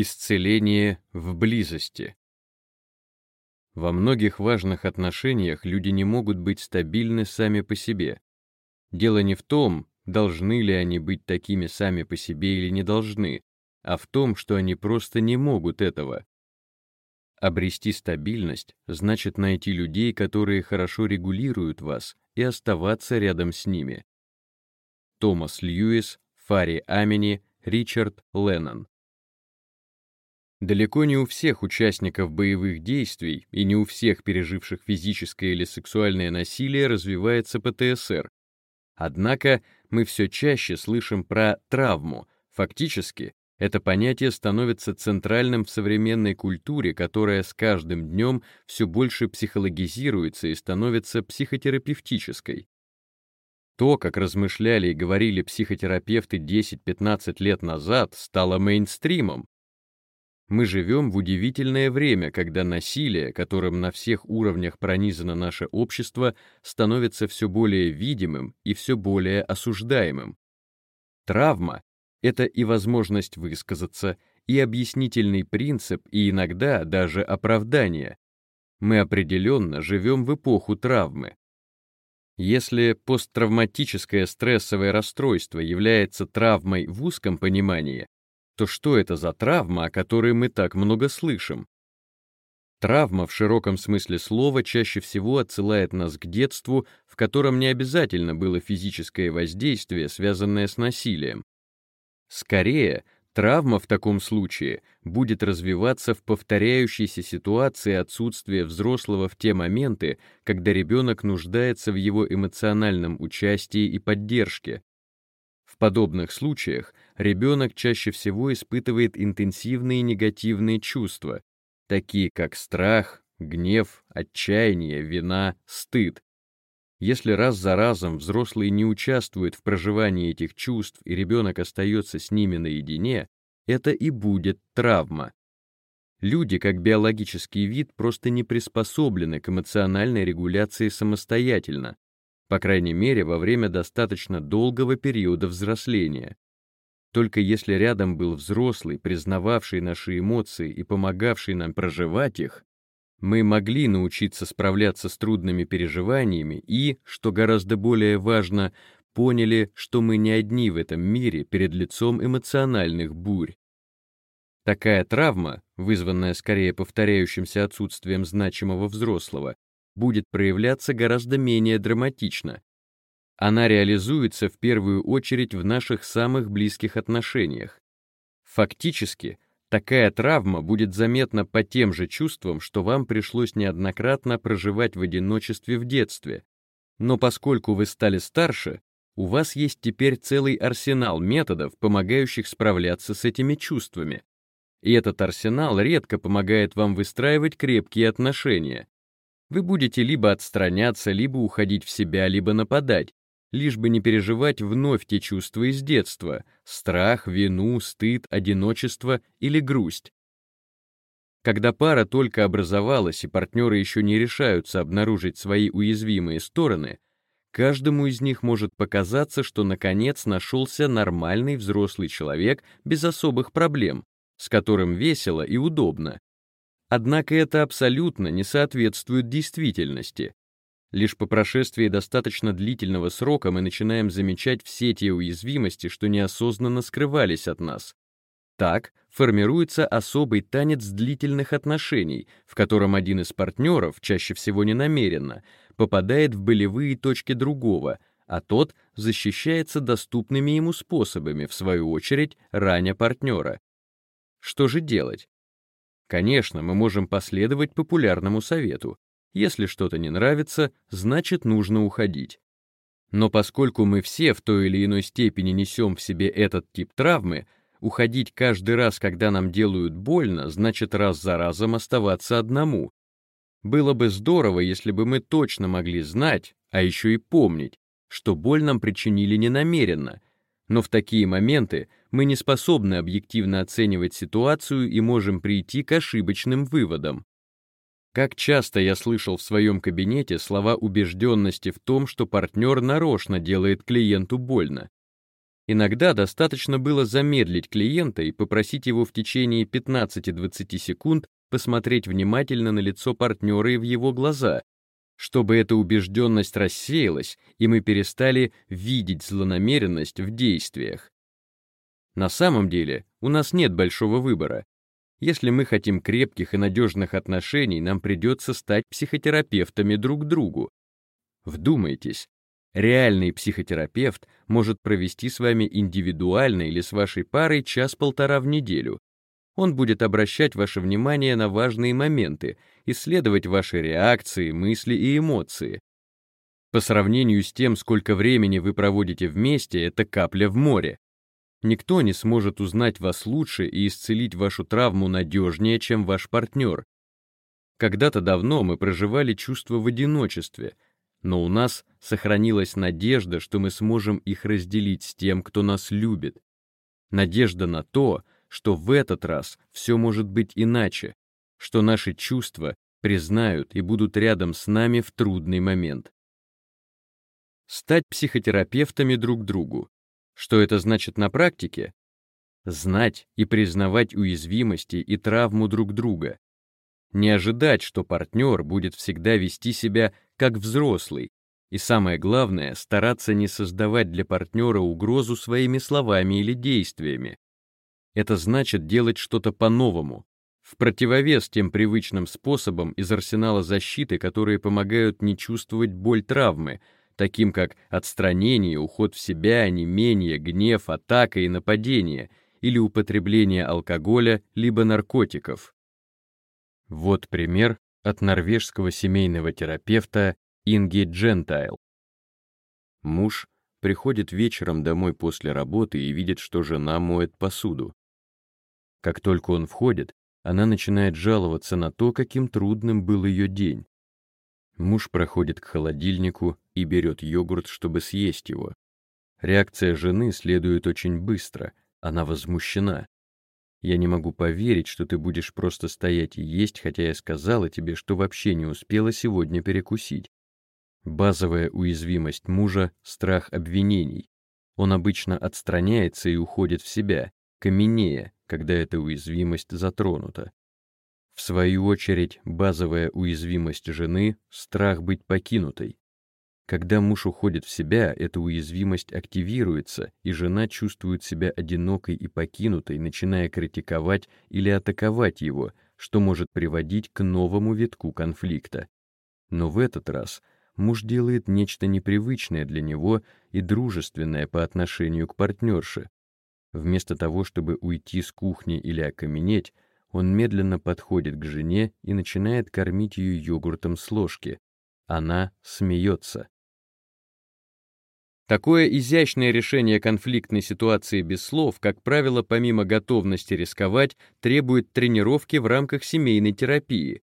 Исцеление в близости. Во многих важных отношениях люди не могут быть стабильны сами по себе. Дело не в том, должны ли они быть такими сами по себе или не должны, а в том, что они просто не могут этого. Обрести стабильность значит найти людей, которые хорошо регулируют вас, и оставаться рядом с ними. Томас Льюис, Фари Амини, Ричард Леннон Далеко не у всех участников боевых действий и не у всех переживших физическое или сексуальное насилие развивается ПТСР. Однако мы все чаще слышим про травму. Фактически, это понятие становится центральным в современной культуре, которая с каждым днем все больше психологизируется и становится психотерапевтической. То, как размышляли и говорили психотерапевты 10-15 лет назад, стало мейнстримом, мы живем в удивительное время, когда насилие, которым на всех уровнях пронизано наше общество, становится все более видимым и все более осуждаемым. Травма — это и возможность высказаться, и объяснительный принцип, и иногда даже оправдание. Мы определенно живем в эпоху травмы. Если посттравматическое стрессовое расстройство является травмой в узком понимании, то что это за травма, о которой мы так много слышим? Травма в широком смысле слова чаще всего отсылает нас к детству, в котором не обязательно было физическое воздействие, связанное с насилием. Скорее, травма в таком случае будет развиваться в повторяющейся ситуации отсутствия взрослого в те моменты, когда ребенок нуждается в его эмоциональном участии и поддержке. В подобных случаях ребенок чаще всего испытывает интенсивные негативные чувства, такие как страх, гнев, отчаяние, вина, стыд. Если раз за разом взрослый не участвует в проживании этих чувств и ребенок остается с ними наедине, это и будет травма. Люди, как биологический вид, просто не приспособлены к эмоциональной регуляции самостоятельно, по крайней мере, во время достаточно долгого периода взросления. Только если рядом был взрослый, признававший наши эмоции и помогавший нам проживать их, мы могли научиться справляться с трудными переживаниями и, что гораздо более важно, поняли, что мы не одни в этом мире перед лицом эмоциональных бурь. Такая травма, вызванная скорее повторяющимся отсутствием значимого взрослого, будет проявляться гораздо менее драматично, она реализуется в первую очередь в наших самых близких отношениях. Фактически, такая травма будет заметна по тем же чувствам, что вам пришлось неоднократно проживать в одиночестве в детстве. Но поскольку вы стали старше, у вас есть теперь целый арсенал методов, помогающих справляться с этими чувствами. И этот арсенал редко помогает вам выстраивать крепкие отношения. Вы будете либо отстраняться, либо уходить в себя, либо нападать, лишь бы не переживать вновь те чувства из детства — страх, вину, стыд, одиночество или грусть. Когда пара только образовалась и партнеры еще не решаются обнаружить свои уязвимые стороны, каждому из них может показаться, что наконец нашелся нормальный взрослый человек без особых проблем, с которым весело и удобно. Однако это абсолютно не соответствует действительности. Лишь по прошествии достаточно длительного срока мы начинаем замечать все те уязвимости, что неосознанно скрывались от нас. Так формируется особый танец длительных отношений, в котором один из партнеров, чаще всего ненамеренно, попадает в болевые точки другого, а тот защищается доступными ему способами, в свою очередь, раня партнера. Что же делать? Конечно, мы можем последовать популярному совету если что-то не нравится, значит нужно уходить. Но поскольку мы все в той или иной степени несем в себе этот тип травмы, уходить каждый раз, когда нам делают больно, значит раз за разом оставаться одному. Было бы здорово, если бы мы точно могли знать, а еще и помнить, что боль нам причинили ненамеренно, но в такие моменты мы не способны объективно оценивать ситуацию и можем прийти к ошибочным выводам. Как часто я слышал в своем кабинете слова убежденности в том, что партнер нарочно делает клиенту больно. Иногда достаточно было замедлить клиента и попросить его в течение 15-20 секунд посмотреть внимательно на лицо партнера и в его глаза, чтобы эта убежденность рассеялась, и мы перестали видеть злонамеренность в действиях. На самом деле у нас нет большого выбора. Если мы хотим крепких и надежных отношений, нам придется стать психотерапевтами друг другу. Вдумайтесь, реальный психотерапевт может провести с вами индивидуально или с вашей парой час-полтора в неделю. Он будет обращать ваше внимание на важные моменты, исследовать ваши реакции, мысли и эмоции. По сравнению с тем, сколько времени вы проводите вместе, это капля в море. Никто не сможет узнать вас лучше и исцелить вашу травму надежнее, чем ваш партнер. Когда-то давно мы проживали чувство в одиночестве, но у нас сохранилась надежда, что мы сможем их разделить с тем, кто нас любит. Надежда на то, что в этот раз все может быть иначе, что наши чувства признают и будут рядом с нами в трудный момент. Стать психотерапевтами друг другу что это значит на практике? Знать и признавать уязвимости и травму друг друга. Не ожидать, что партнер будет всегда вести себя как взрослый, и самое главное, стараться не создавать для партнера угрозу своими словами или действиями. Это значит делать что-то по-новому, в противовес тем привычным способам из арсенала защиты, которые помогают не чувствовать боль травмы, таким как отстранение, уход в себя, менее гнев, атака и нападение, или употребление алкоголя либо наркотиков. Вот пример от норвежского семейного терапевта Инги Джентайл. Муж приходит вечером домой после работы и видит, что жена моет посуду. Как только он входит, она начинает жаловаться на то, каким трудным был ее день. Муж проходит к холодильнику и берет йогурт, чтобы съесть его. Реакция жены следует очень быстро, она возмущена. Я не могу поверить, что ты будешь просто стоять и есть, хотя я сказала тебе, что вообще не успела сегодня перекусить. Базовая уязвимость мужа — страх обвинений. Он обычно отстраняется и уходит в себя, каменея, когда эта уязвимость затронута. В свою очередь, базовая уязвимость жены — страх быть покинутой. Когда муж уходит в себя, эта уязвимость активируется, и жена чувствует себя одинокой и покинутой, начиная критиковать или атаковать его, что может приводить к новому витку конфликта. Но в этот раз муж делает нечто непривычное для него и дружественное по отношению к партнерше. Вместо того, чтобы уйти с кухни или окаменеть, он медленно подходит к жене и начинает кормить ее йогуртом с ложки. Она смеется. Такое изящное решение конфликтной ситуации без слов, как правило, помимо готовности рисковать, требует тренировки в рамках семейной терапии.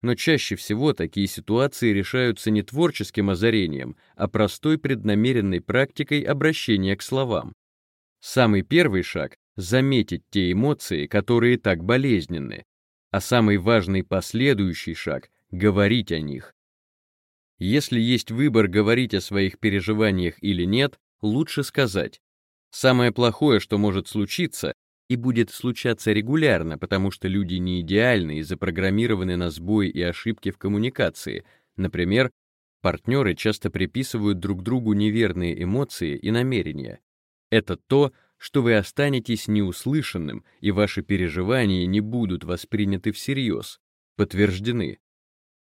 Но чаще всего такие ситуации решаются не творческим озарением, а простой преднамеренной практикой обращения к словам. Самый первый шаг заметить те эмоции, которые так болезненны, а самый важный последующий шаг — говорить о них. Если есть выбор говорить о своих переживаниях или нет, лучше сказать. Самое плохое, что может случиться, и будет случаться регулярно, потому что люди не идеальны и запрограммированы на сбои и ошибки в коммуникации. Например, партнеры часто приписывают друг другу неверные эмоции и намерения. Это то, что вы останетесь неуслышанным, и ваши переживания не будут восприняты всерьез, подтверждены.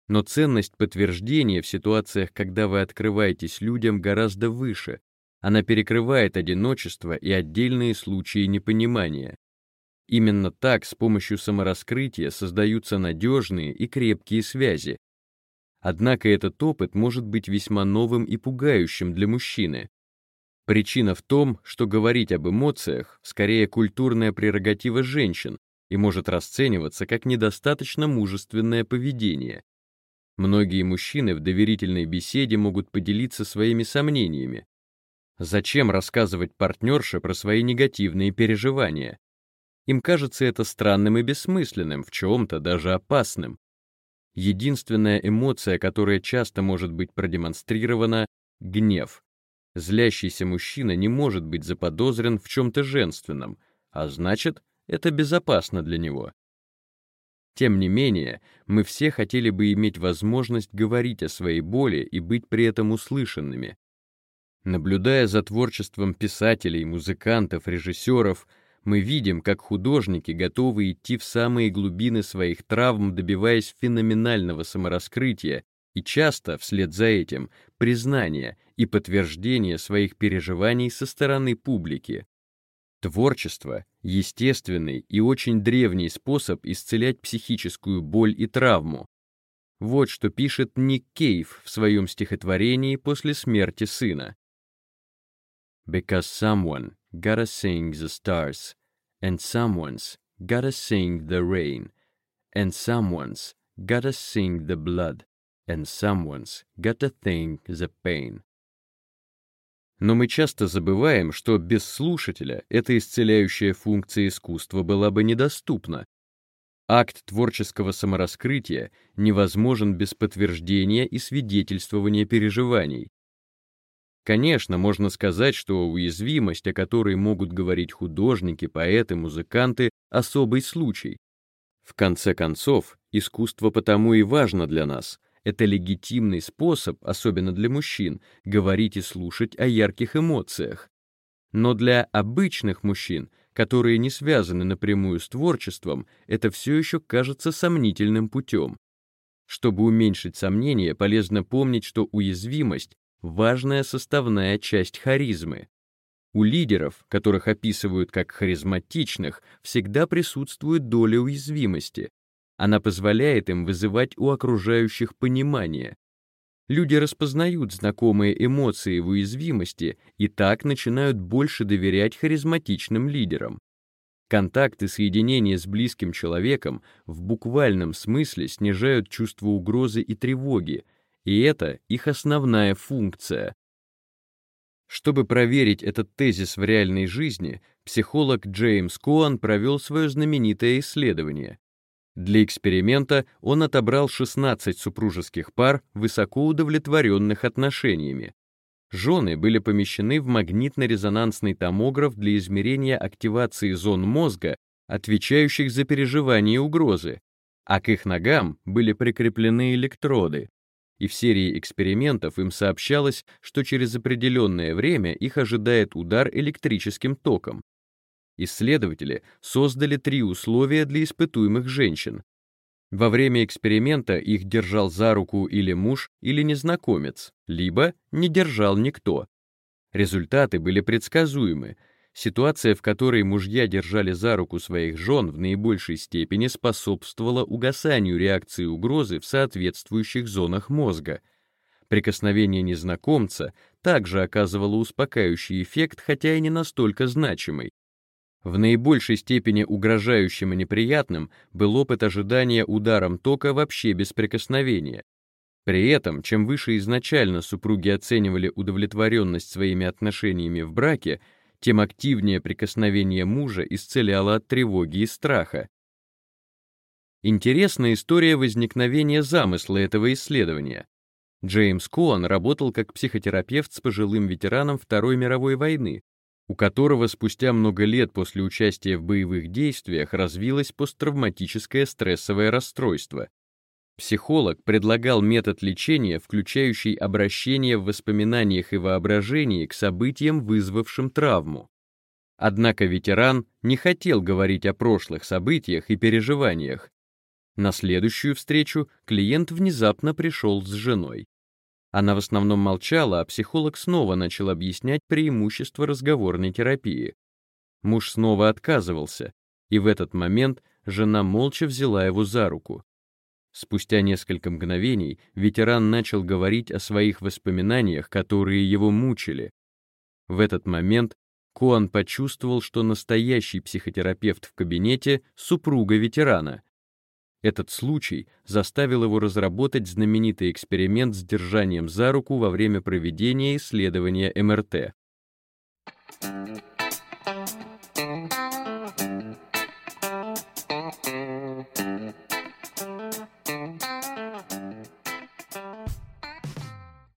Но ценность подтверждения в ситуациях, когда вы открываетесь людям, гораздо выше. Она перекрывает одиночество и отдельные случаи непонимания. Именно так с помощью самораскрытия создаются надежные и крепкие связи. Однако этот опыт может быть весьма новым и пугающим для мужчины. Причина в том, что говорить об эмоциях скорее культурная прерогатива женщин и может расцениваться как недостаточно мужественное поведение. Многие мужчины в доверительной беседе могут поделиться своими сомнениями. Зачем рассказывать партнерше про свои негативные переживания? Им кажется это странным и бессмысленным, в чем-то даже опасным. Единственная эмоция, которая часто может быть продемонстрирована — гнев. Злящийся мужчина не может быть заподозрен в чем-то женственном, а значит, это безопасно для него. Тем не менее, мы все хотели бы иметь возможность говорить о своей боли и быть при этом услышанными. Наблюдая за творчеством писателей, музыкантов, режиссеров, мы видим, как художники готовы идти в самые глубины своих травм, добиваясь феноменального самораскрытия и часто, вслед за этим, признания и подтверждения своих переживаний со стороны публики. Творчество — естественный и очень древний способ исцелять психическую боль и травму. Вот что пишет Ник Кейв в своем стихотворении после смерти сына. Because someone gotta sing the stars, and someone's gotta sing the rain, and someone's gotta sing the blood, and someone's gotta think the pain. Но мы часто забываем, что без слушателя эта исцеляющая функция искусства была бы недоступна. Акт творческого самораскрытия невозможен без подтверждения и свидетельствования переживаний. Конечно, можно сказать, что уязвимость, о которой могут говорить художники, поэты, музыканты, особый случай. В конце концов, искусство потому и важно для нас — это легитимный способ, особенно для мужчин, говорить и слушать о ярких эмоциях. Но для обычных мужчин, которые не связаны напрямую с творчеством, это все еще кажется сомнительным путем. Чтобы уменьшить сомнения, полезно помнить, что уязвимость — важная составная часть харизмы. У лидеров, которых описывают как харизматичных, всегда присутствует доля уязвимости, она позволяет им вызывать у окружающих понимание. Люди распознают знакомые эмоции в уязвимости и так начинают больше доверять харизматичным лидерам. Контакты соединения с близким человеком в буквальном смысле снижают чувство угрозы и тревоги, и это их основная функция. Чтобы проверить этот тезис в реальной жизни, психолог Джеймс Коан провел свое знаменитое исследование. Для эксперимента он отобрал 16 супружеских пар, высоко удовлетворенных отношениями. Жены были помещены в магнитно-резонансный томограф для измерения активации зон мозга, отвечающих за переживание угрозы, а к их ногам были прикреплены электроды. И в серии экспериментов им сообщалось, что через определенное время их ожидает удар электрическим током. Исследователи создали три условия для испытуемых женщин. Во время эксперимента их держал за руку или муж, или незнакомец, либо не держал никто. Результаты были предсказуемы. Ситуация, в которой мужья держали за руку своих жен, в наибольшей степени способствовала угасанию реакции угрозы в соответствующих зонах мозга. Прикосновение незнакомца также оказывало успокаивающий эффект, хотя и не настолько значимый. В наибольшей степени угрожающим и неприятным был опыт ожидания ударом тока вообще без прикосновения. При этом, чем выше изначально супруги оценивали удовлетворенность своими отношениями в браке, тем активнее прикосновение мужа исцеляло от тревоги и страха. Интересная история возникновения замысла этого исследования. Джеймс Коан работал как психотерапевт с пожилым ветераном Второй мировой войны, у которого спустя много лет после участия в боевых действиях развилось посттравматическое стрессовое расстройство. Психолог предлагал метод лечения, включающий обращение в воспоминаниях и воображении к событиям, вызвавшим травму. Однако ветеран не хотел говорить о прошлых событиях и переживаниях. На следующую встречу клиент внезапно пришел с женой. Она в основном молчала, а психолог снова начал объяснять преимущества разговорной терапии. Муж снова отказывался, и в этот момент жена молча взяла его за руку. Спустя несколько мгновений ветеран начал говорить о своих воспоминаниях, которые его мучили. В этот момент Куан почувствовал, что настоящий психотерапевт в кабинете — супруга ветерана — этот случай заставил его разработать знаменитый эксперимент с держанием за руку во время проведения исследования МРТ.